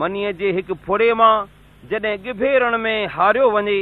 منيءَ جي هڪ فڙي مان جڏهن گڀيرڻ ۾ هاريو وڃي